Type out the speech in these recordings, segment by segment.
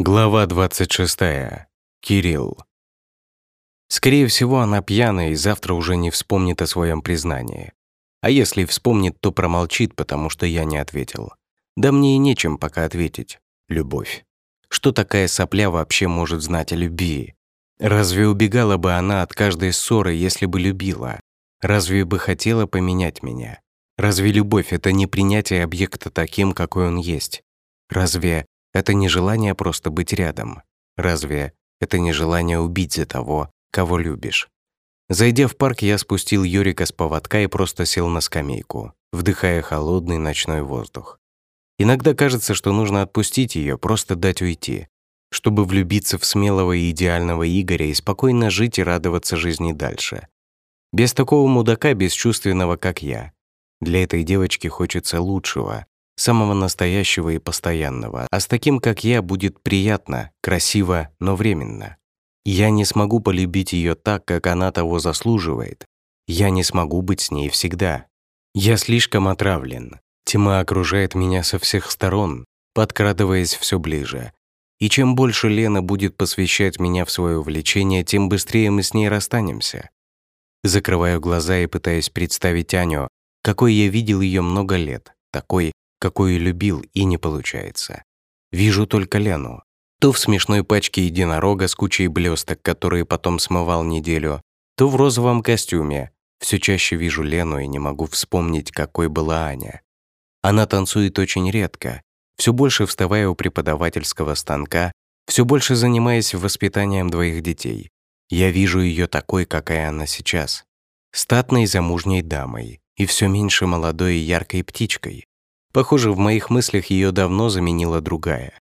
Глава 26. Кирилл. Скорее всего, она пьяная и завтра уже не вспомнит о своем признании. А если вспомнит, то промолчит, потому что я не ответил. Да мне и нечем пока ответить. Любовь. Что такая сопля вообще может знать о любви? Разве убегала бы она от каждой ссоры, если бы любила? Разве бы хотела поменять меня? Разве любовь — это не принятие объекта таким, какой он есть? Разве это не желание просто быть рядом. Разве это не желание убить за того, кого любишь? Зайдя в парк, я спустил Юрика с поводка и просто сел на скамейку, вдыхая холодный ночной воздух. Иногда кажется, что нужно отпустить ее, просто дать уйти, чтобы влюбиться в смелого и идеального Игоря и спокойно жить и радоваться жизни дальше. Без такого мудака, бесчувственного, как я. Для этой девочки хочется лучшего, самого настоящего и постоянного, а с таким, как я, будет приятно, красиво, но временно. Я не смогу полюбить ее так, как она того заслуживает. Я не смогу быть с ней всегда. Я слишком отравлен. Тьма окружает меня со всех сторон, подкрадываясь все ближе. И чем больше Лена будет посвящать меня в свое увлечение, тем быстрее мы с ней расстанемся. Закрываю глаза и пытаюсь представить Аню, какой я видел ее много лет, такой, какой и любил, и не получается. Вижу только Лену. То в смешной пачке единорога с кучей блесток, которые потом смывал неделю, то в розовом костюме. Все чаще вижу Лену и не могу вспомнить, какой была Аня. Она танцует очень редко, все больше вставая у преподавательского станка, все больше занимаясь воспитанием двоих детей. Я вижу ее такой, какая она сейчас. Статной замужней дамой и все меньше молодой и яркой птичкой, Похоже, в моих мыслях ее давно заменила другая.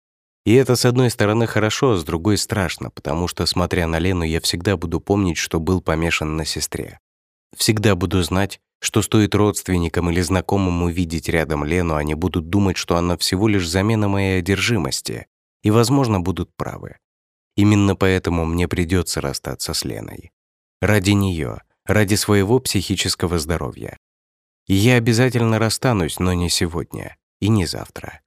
И это, с одной стороны, хорошо, а с другой страшно, потому что, смотря на Лену, я всегда буду помнить, что был помешан на сестре. Всегда буду знать, что стоит родственникам или знакомым увидеть рядом Лену, они будут думать, что она всего лишь замена моей одержимости, и, возможно, будут правы. Именно поэтому мне придется расстаться с Леной. Ради нее, ради своего психического здоровья. Я обязательно расстанусь, но не сегодня и не завтра.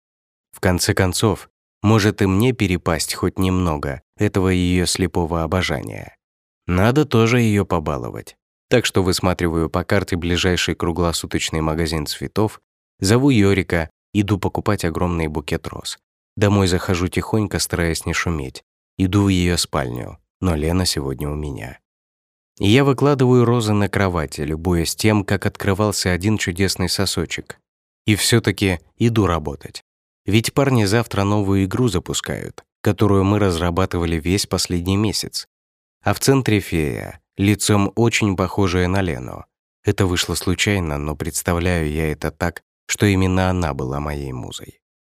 В конце концов, может и мне перепасть хоть немного этого ее слепого обожания. Надо тоже ее побаловать. Так что высматриваю по карте ближайший круглосуточный магазин цветов, зову Йорика, иду покупать огромный букет роз. Домой захожу тихонько, стараясь не шуметь. Иду в ее спальню, но Лена сегодня у меня. Я выкладываю розы на кровати, любуясь тем, как открывался один чудесный сосочек. И все таки иду работать. Ведь парни завтра новую игру запускают, которую мы разрабатывали весь последний месяц. А в центре фея, лицом очень похожая на Лену. Это вышло случайно, но представляю я это так, что именно она была моей музой.